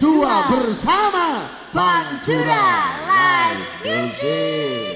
dua bersama Pantura Live Music.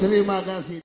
သရေမာကစီ